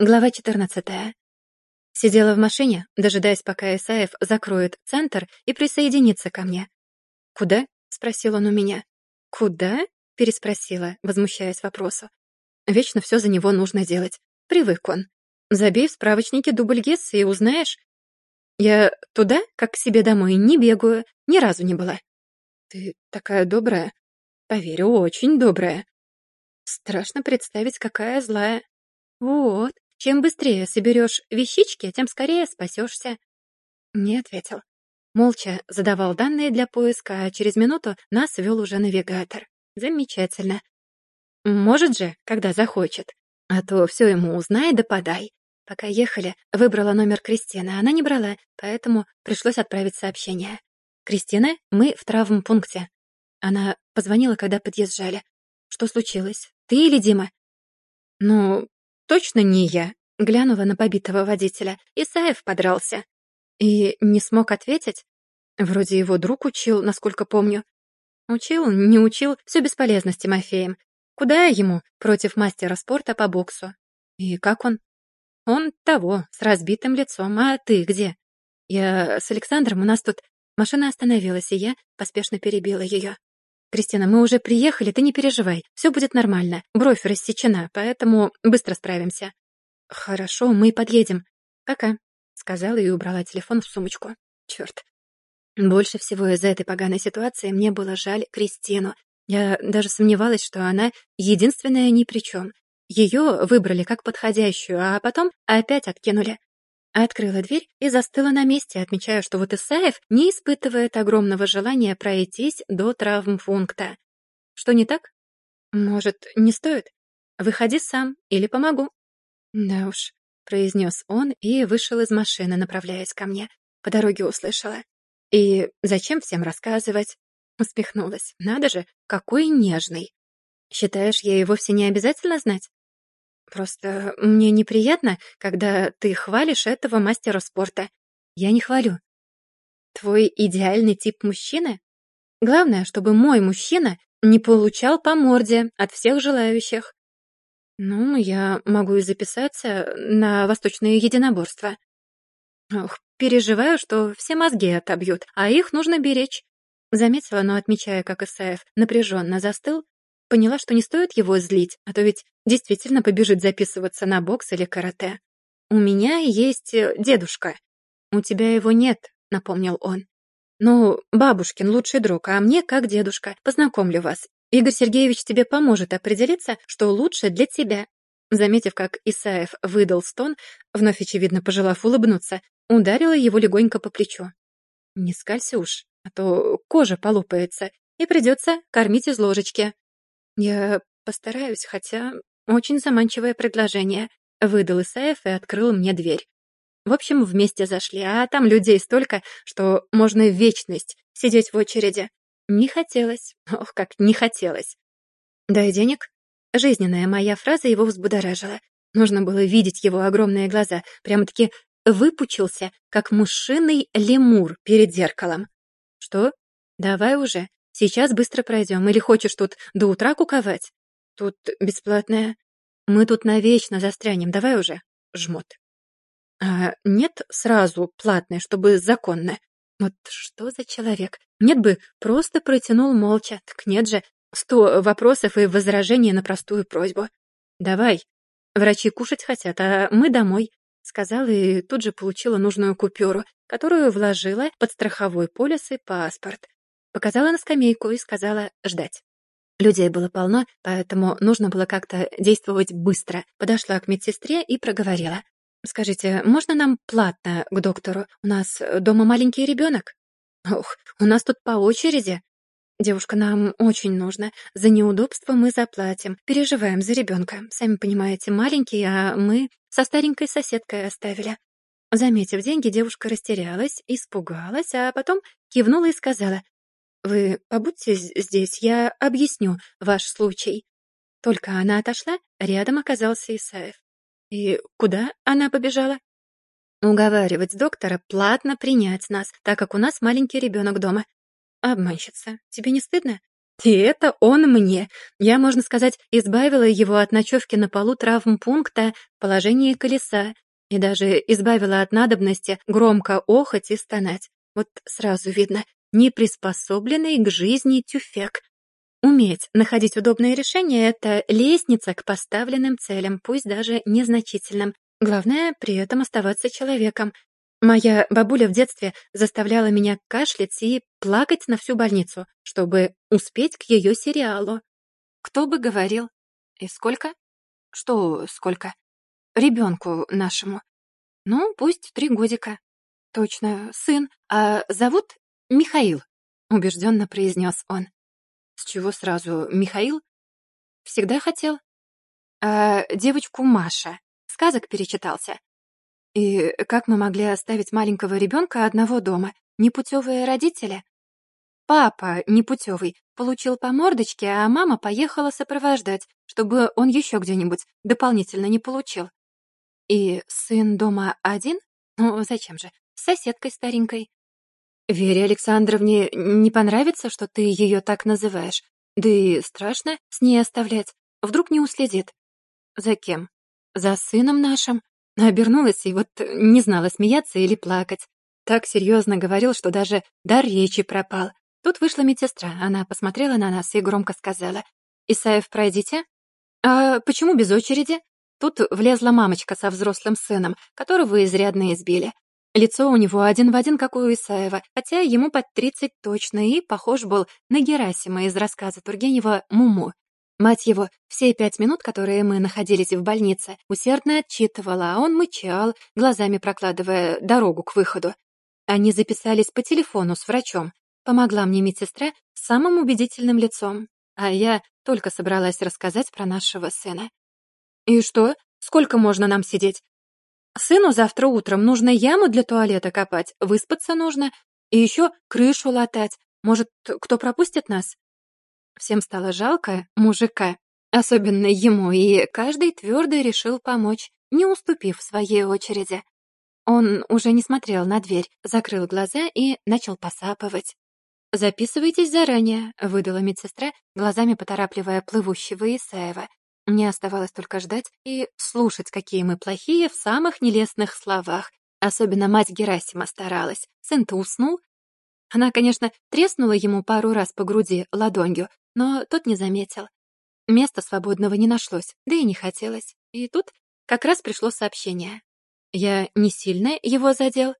Глава 14. Сидела в машине, дожидаясь, пока Исаев закроет центр и присоединится ко мне. «Куда?» — спросил он у меня. «Куда?» — переспросила, возмущаясь вопросу. «Вечно все за него нужно делать. Привык он. Забей в справочнике дубль ГЕС и узнаешь. Я туда, как к себе домой, не бегаю, ни разу не была». «Ты такая добрая?» «Поверю, очень добрая». «Страшно представить, какая злая». «Вот, чем быстрее соберешь вещички, тем скорее спасешься. Не ответил. Молча задавал данные для поиска, а через минуту нас вел уже навигатор. Замечательно. Может же, когда захочет. А то все ему узнай да подай. Пока ехали, выбрала номер Кристины, она не брала, поэтому пришлось отправить сообщение. «Кристина, мы в травмпункте». Она позвонила, когда подъезжали. «Что случилось? Ты или Дима?» «Ну, Точно не я. Глянула на побитого водителя. Исаев подрался. И не смог ответить? Вроде его друг учил, насколько помню. Учил, не учил, все бесполезно с Тимофеем. Куда ему против мастера спорта по боксу? И как он? Он того, с разбитым лицом. А ты где? Я с Александром, у нас тут... Машина остановилась, и я поспешно перебила ее. «Кристина, мы уже приехали, ты не переживай. Все будет нормально. Бровь рассечена, поэтому быстро справимся». «Хорошо, мы подъедем. Пока», — сказала и убрала телефон в сумочку. Черт. Больше всего из-за этой поганой ситуации мне было жаль Кристину. Я даже сомневалась, что она единственная ни при чем. Ее выбрали как подходящую, а потом опять откинули. Открыла дверь и застыла на месте, отмечая, что вот Исаев не испытывает огромного желания пройтись до травмпункта. Что не так? Может, не стоит? Выходи сам или помогу. Да уж, произнес он и вышел из машины, направляясь ко мне. По дороге услышала. И зачем всем рассказывать? Усмехнулась. Надо же, какой нежный. Считаешь, ей вовсе не обязательно знать? Просто мне неприятно, когда ты хвалишь этого мастера спорта. Я не хвалю. Твой идеальный тип мужчины? Главное, чтобы мой мужчина не получал по морде от всех желающих. Ну, я могу и записаться на восточные единоборства. Ох, переживаю, что все мозги отобьют, а их нужно беречь. Заметила, но отмечая, как Исаев напряженно застыл, Поняла, что не стоит его злить, а то ведь действительно побежит записываться на бокс или карате. «У меня есть э, дедушка. У тебя его нет», — напомнил он. «Ну, бабушкин лучший друг, а мне как дедушка. Познакомлю вас. Игорь Сергеевич тебе поможет определиться, что лучше для тебя». Заметив, как Исаев выдал стон, вновь, очевидно, пожелав улыбнуться, ударила его легонько по плечу. «Не скалься уж, а то кожа полопается, и придется кормить из ложечки». «Я постараюсь, хотя очень заманчивое предложение», — выдал Исаев и открыл мне дверь. В общем, вместе зашли, а там людей столько, что можно вечность сидеть в очереди. Не хотелось. Ох, как не хотелось. «Дай денег?» Жизненная моя фраза его взбудоражила. Нужно было видеть его огромные глаза. Прямо-таки выпучился, как мушиный лемур перед зеркалом. «Что? Давай уже. Сейчас быстро пройдем. Или хочешь тут до утра куковать? Тут бесплатная. Мы тут навечно застрянем. Давай уже. Жмот. А нет сразу платной, чтобы законно. Вот что за человек? Нет бы, просто протянул молча. Так нет же. Сто вопросов и возражений на простую просьбу. Давай. Врачи кушать хотят, а мы домой. Сказала и тут же получила нужную купюру, которую вложила под страховой полис и паспорт. Показала на скамейку и сказала ждать. Людей было полно, поэтому нужно было как-то действовать быстро. Подошла к медсестре и проговорила. «Скажите, можно нам платно к доктору? У нас дома маленький ребенок?» «Ух, у нас тут по очереди». «Девушка, нам очень нужно. За неудобство мы заплатим. Переживаем за ребенка. Сами понимаете, маленький, а мы со старенькой соседкой оставили». Заметив деньги, девушка растерялась, испугалась, а потом кивнула и сказала, «Вы побудьте здесь, я объясню ваш случай». Только она отошла, рядом оказался Исаев. И куда она побежала? Уговаривать доктора платно принять нас, так как у нас маленький ребенок дома. Обманщица, тебе не стыдно? И это он мне. Я, можно сказать, избавила его от ночевки на полу травмпункта в положении колеса и даже избавила от надобности громко охать и стонать. Вот сразу видно, неприспособленный к жизни тюфек. Уметь находить удобные решения — это лестница к поставленным целям, пусть даже незначительным. Главное — при этом оставаться человеком. Моя бабуля в детстве заставляла меня кашлять и плакать на всю больницу, чтобы успеть к ее сериалу. Кто бы говорил? И сколько? Что сколько? Ребенку нашему. Ну, пусть три годика. Точно, сын. А зовут Михаил, убежденно произнес он. С чего сразу Михаил? Всегда хотел. А девочку Маша. Сказок перечитался. И как мы могли оставить маленького ребенка одного дома? Непутевые родители? Папа, непутевый, получил по мордочке, а мама поехала сопровождать, чтобы он еще где-нибудь дополнительно не получил. И сын дома один? Ну, зачем же? С соседкой старенькой. Вере Александровне не понравится, что ты ее так называешь. Да и страшно с ней оставлять. Вдруг не уследит. За кем? За сыном нашим. Обернулась и вот не знала, смеяться или плакать. Так серьезно говорил, что даже дар речи пропал. Тут вышла медсестра. Она посмотрела на нас и громко сказала. «Исаев, пройдите». «А почему без очереди?» Тут влезла мамочка со взрослым сыном, которого изрядно избили. Лицо у него один в один, как у Исаева, хотя ему под тридцать точно, и похож был на Герасима из рассказа Тургенева «Муму». Мать его все пять минут, которые мы находились в больнице, усердно отчитывала, а он мычал, глазами прокладывая дорогу к выходу. Они записались по телефону с врачом. Помогла мне медсестра с самым убедительным лицом, а я только собралась рассказать про нашего сына. «И что? Сколько можно нам сидеть? Сыну завтра утром нужно яму для туалета копать, выспаться нужно, и еще крышу латать. Может, кто пропустит нас?» Всем стало жалко мужика, особенно ему, и каждый твердо решил помочь, не уступив своей очереди. Он уже не смотрел на дверь, закрыл глаза и начал посапывать. «Записывайтесь заранее», — выдала медсестра, глазами поторапливая плывущего Исаева. Мне оставалось только ждать и слушать, какие мы плохие в самых нелестных словах. Особенно мать Герасима старалась. Сын-то уснул. Она, конечно, треснула ему пару раз по груди ладонью, но тот не заметил. Места свободного не нашлось, да и не хотелось. И тут как раз пришло сообщение. Я не сильно его задел?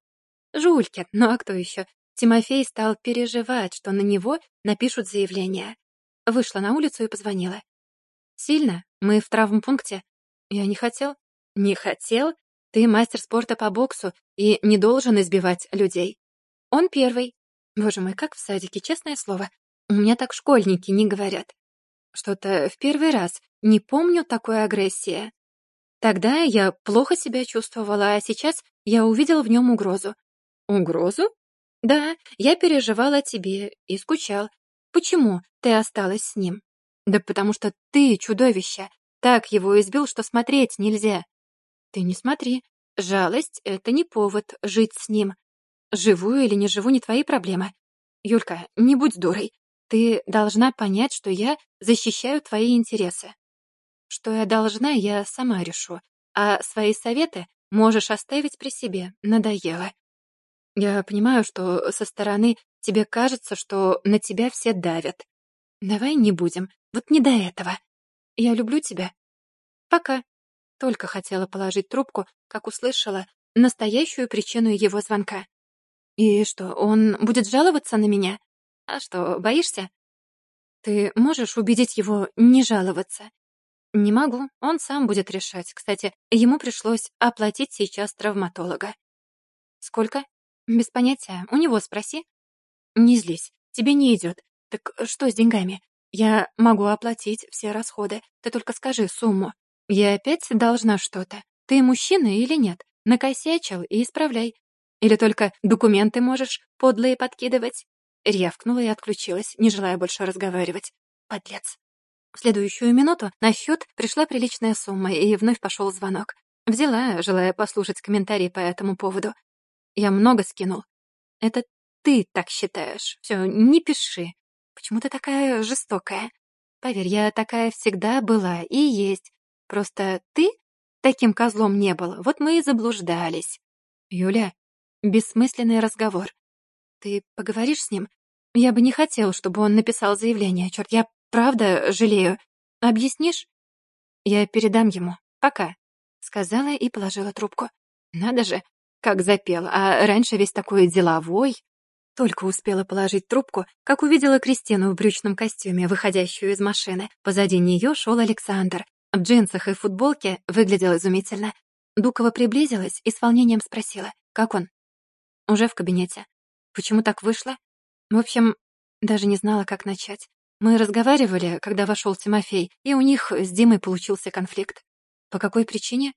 Жулькин, ну а кто еще? Тимофей стал переживать, что на него напишут заявление. Вышла на улицу и позвонила. «Сильно? Мы в травмпункте?» «Я не хотел». «Не хотел? Ты мастер спорта по боксу и не должен избивать людей». «Он первый». Боже мой, как в садике, честное слово. У меня так школьники не говорят. Что-то в первый раз. Не помню такой агрессии. Тогда я плохо себя чувствовала, а сейчас я увидел в нем угрозу. Угрозу? Да, я переживал о тебе и скучал. Почему ты осталась с ним? Да потому что ты чудовище. Так его избил, что смотреть нельзя. Ты не смотри. Жалость — это не повод жить с ним. Живу или не живу — не твои проблемы. Юлька, не будь дурой. Ты должна понять, что я защищаю твои интересы. Что я должна, я сама решу. А свои советы можешь оставить при себе. Надоело. Я понимаю, что со стороны тебе кажется, что на тебя все давят. Давай не будем. Вот не до этого. Я люблю тебя. Пока. Только хотела положить трубку, как услышала настоящую причину его звонка. И что, он будет жаловаться на меня? А что, боишься? Ты можешь убедить его не жаловаться? Не могу, он сам будет решать. Кстати, ему пришлось оплатить сейчас травматолога. Сколько? Без понятия. У него спроси. Не злись, тебе не идет. Так что с деньгами? Я могу оплатить все расходы. Ты только скажи сумму. Я опять должна что-то. Ты мужчина или нет? Накосячил и исправляй. Или только документы можешь подлые подкидывать? Рявкнула и отключилась, не желая больше разговаривать. Подлец. В следующую минуту на счет пришла приличная сумма, и вновь пошел звонок. Взяла, желая послушать комментарии по этому поводу. Я много скинул. Это ты так считаешь. Все, не пиши. Почему ты такая жестокая? Поверь, я такая всегда была и есть. Просто ты таким козлом не был, вот мы и заблуждались. Юля, бессмысленный разговор. Ты поговоришь с ним? Я бы не хотел, чтобы он написал заявление. Черт, я правда жалею. Объяснишь? Я передам ему. Пока. Сказала и положила трубку. Надо же, как запел, а раньше весь такой деловой. Только успела положить трубку, как увидела Кристину в брючном костюме, выходящую из машины. Позади нее шел Александр. В джинсах и футболке выглядел изумительно. Дукова приблизилась и с волнением спросила, как он? Уже в кабинете. Почему так вышло? В общем, даже не знала, как начать. Мы разговаривали, когда вошел Тимофей, и у них с Димой получился конфликт. По какой причине?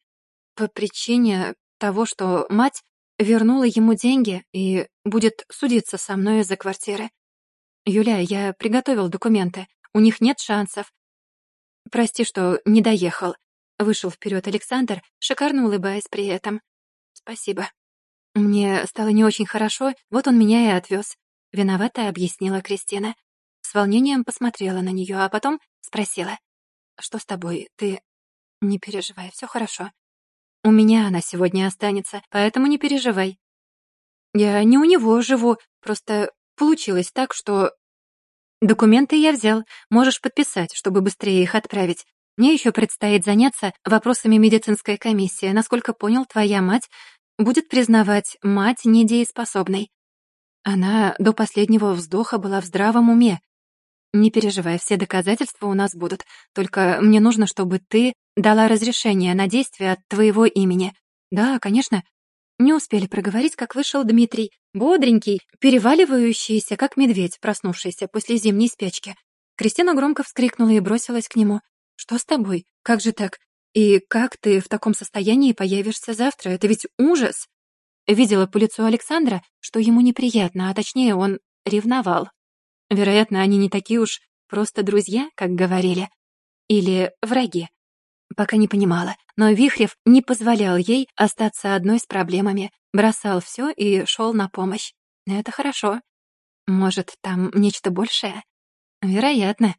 По причине того, что мать вернула ему деньги и будет судиться со мной за квартиры. Юля, я приготовил документы. У них нет шансов. Прости, что не доехал. Вышел вперед Александр, шикарно улыбаясь при этом. Спасибо. Мне стало не очень хорошо, вот он меня и отвез. Виновата объяснила Кристина. С волнением посмотрела на нее, а потом спросила. «Что с тобой? Ты...» «Не переживай, все хорошо. У меня она сегодня останется, поэтому не переживай. Я не у него живу, просто получилось так, что... Документы я взял, можешь подписать, чтобы быстрее их отправить. Мне еще предстоит заняться вопросами медицинской комиссии. Насколько понял, твоя мать будет признавать мать недееспособной. Она до последнего вздоха была в здравом уме. Не переживай, все доказательства у нас будут. Только мне нужно, чтобы ты дала разрешение на действие от твоего имени. Да, конечно. Не успели проговорить, как вышел Дмитрий, бодренький, переваливающийся, как медведь, проснувшийся после зимней спячки. Кристина громко вскрикнула и бросилась к нему. «Что с тобой? Как же так? И как ты в таком состоянии появишься завтра? Это ведь ужас!» Видела по лицу Александра, что ему неприятно, а точнее он ревновал. Вероятно, они не такие уж просто друзья, как говорили. Или враги. Пока не понимала, но Вихрев не позволял ей остаться одной с проблемами, бросал все и шел на помощь. Это хорошо. Может, там нечто большее? Вероятно.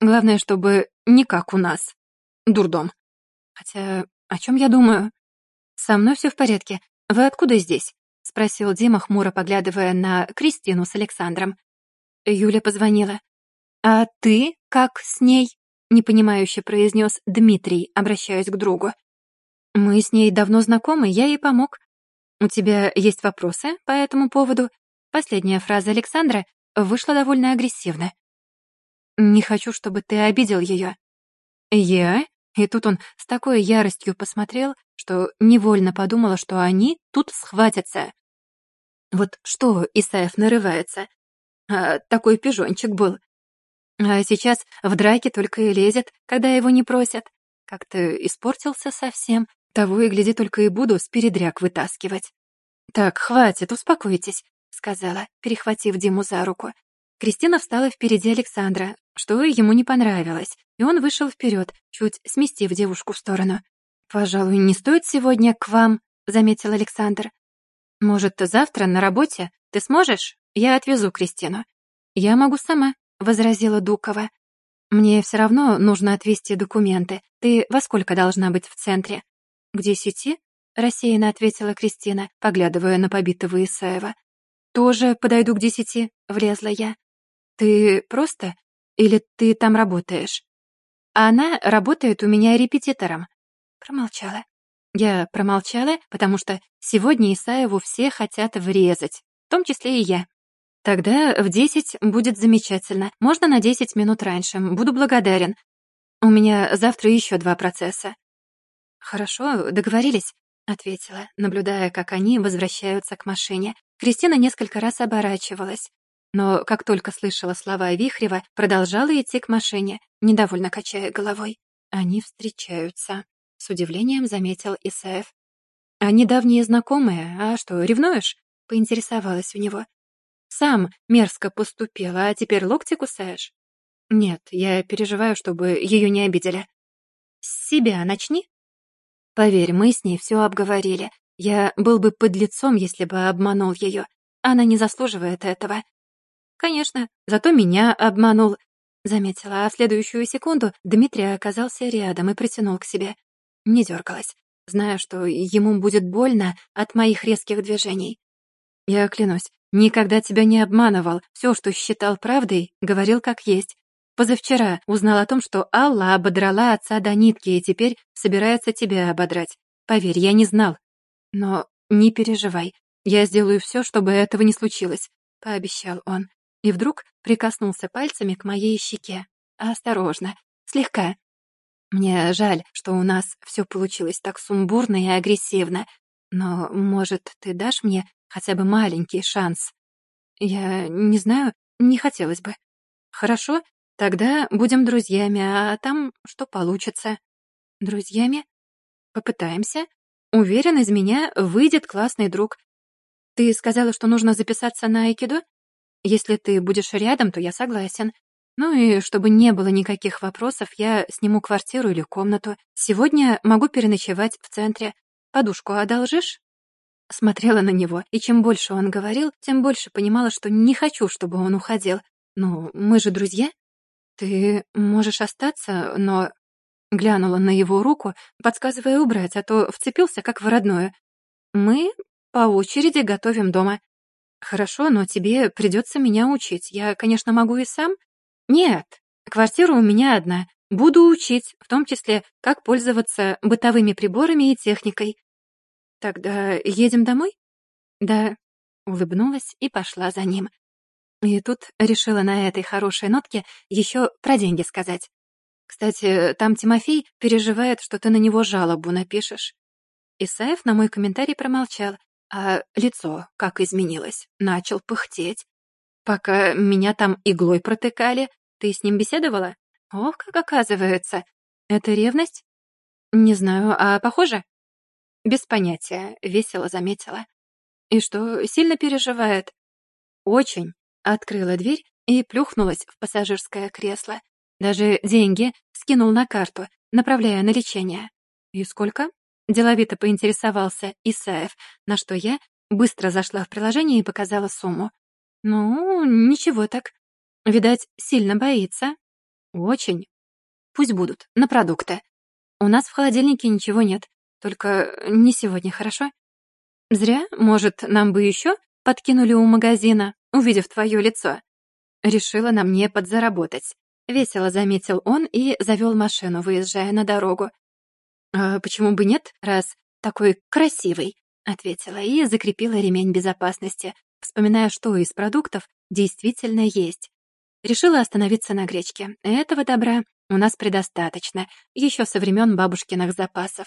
Главное, чтобы не как у нас. Дурдом. Хотя, о чем я думаю? Со мной все в порядке. Вы откуда здесь? Спросил Дима, хмуро поглядывая на Кристину с Александром. Юля позвонила. «А ты как с ней?» — непонимающе произнес Дмитрий, обращаясь к другу. «Мы с ней давно знакомы, я ей помог. У тебя есть вопросы по этому поводу?» Последняя фраза Александра вышла довольно агрессивно. «Не хочу, чтобы ты обидел ее». «Я?» И тут он с такой яростью посмотрел, что невольно подумала, что они тут схватятся. Вот что Исаев нарывается? А, такой пижончик был. А сейчас в драке только и лезет, когда его не просят. Как-то испортился совсем. Того и гляди, только и буду с передряг вытаскивать. «Так, хватит, успокойтесь», — сказала, перехватив Диму за руку. Кристина встала впереди Александра, что ему не понравилось, и он вышел вперед, чуть сместив девушку в сторону. «Пожалуй, не стоит сегодня к вам», — заметил Александр. «Может, завтра на работе ты сможешь?» Я отвезу Кристину. Я могу сама, возразила Дукова. Мне все равно нужно отвезти документы. Ты во сколько должна быть в центре? К десяти? рассеянно ответила Кристина, поглядывая на побитого Исаева. Тоже подойду к десяти, влезла я. Ты просто или ты там работаешь? А она работает у меня репетитором. Промолчала. Я промолчала, потому что сегодня Исаеву все хотят врезать, в том числе и я. Тогда в десять будет замечательно. Можно на десять минут раньше. Буду благодарен. У меня завтра еще два процесса. Хорошо, договорились, ответила, наблюдая, как они возвращаются к машине. Кристина несколько раз оборачивалась, но как только слышала слова Вихрева, продолжала идти к машине, недовольно качая головой. Они встречаются, с удивлением заметил Исаев. Они давние знакомые, а что, ревнуешь? поинтересовалась у него. Сам мерзко поступила, а теперь локти кусаешь? Нет, я переживаю, чтобы ее не обидели. С себя начни. Поверь, мы с ней все обговорили. Я был бы под лицом, если бы обманул ее. Она не заслуживает этого. конечно, зато меня обманул. Заметила, а в следующую секунду Дмитрий оказался рядом и притянул к себе. Не дергалась, зная, что ему будет больно от моих резких движений. Я клянусь, никогда тебя не обманывал. Все, что считал правдой, говорил как есть. Позавчера узнал о том, что Алла ободрала отца до нитки и теперь собирается тебя ободрать. Поверь, я не знал. Но не переживай, я сделаю все, чтобы этого не случилось, пообещал он. И вдруг прикоснулся пальцами к моей щеке. Осторожно, слегка. Мне жаль, что у нас все получилось так сумбурно и агрессивно. Но, может, ты дашь мне хотя бы маленький шанс? Я не знаю, не хотелось бы. Хорошо, Тогда будем друзьями, а там что получится. Друзьями? Попытаемся. Уверен, из меня выйдет классный друг. Ты сказала, что нужно записаться на айкидо? Если ты будешь рядом, то я согласен. Ну и чтобы не было никаких вопросов, я сниму квартиру или комнату. Сегодня могу переночевать в центре. Подушку одолжишь? Смотрела на него, и чем больше он говорил, тем больше понимала, что не хочу, чтобы он уходил. Ну, мы же друзья. «Ты можешь остаться, но...» Глянула на его руку, подсказывая убрать, а то вцепился, как в родное. «Мы по очереди готовим дома». «Хорошо, но тебе придется меня учить. Я, конечно, могу и сам». «Нет, квартира у меня одна. Буду учить, в том числе, как пользоваться бытовыми приборами и техникой». «Тогда едем домой?» «Да», — улыбнулась и пошла за ним. И тут решила на этой хорошей нотке еще про деньги сказать. Кстати, там Тимофей переживает, что ты на него жалобу напишешь. Исаев на мой комментарий промолчал, а лицо как изменилось. Начал пыхтеть. Пока меня там иглой протыкали, ты с ним беседовала? Ох, как оказывается. Это ревность? Не знаю, а похоже? Без понятия, весело заметила. И что, сильно переживает? Очень. Открыла дверь и плюхнулась в пассажирское кресло. Даже деньги скинул на карту, направляя на лечение. «И сколько?» — деловито поинтересовался Исаев, на что я быстро зашла в приложение и показала сумму. «Ну, ничего так. Видать, сильно боится. Очень. Пусть будут, на продукты. У нас в холодильнике ничего нет, только не сегодня, хорошо? Зря, может, нам бы еще подкинули у магазина увидев твое лицо. Решила на мне подзаработать. Весело заметил он и завел машину, выезжая на дорогу. «А почему бы нет, раз такой красивый?» — ответила и закрепила ремень безопасности, вспоминая, что из продуктов действительно есть. Решила остановиться на гречке. Этого добра у нас предостаточно, еще со времен бабушкиных запасов.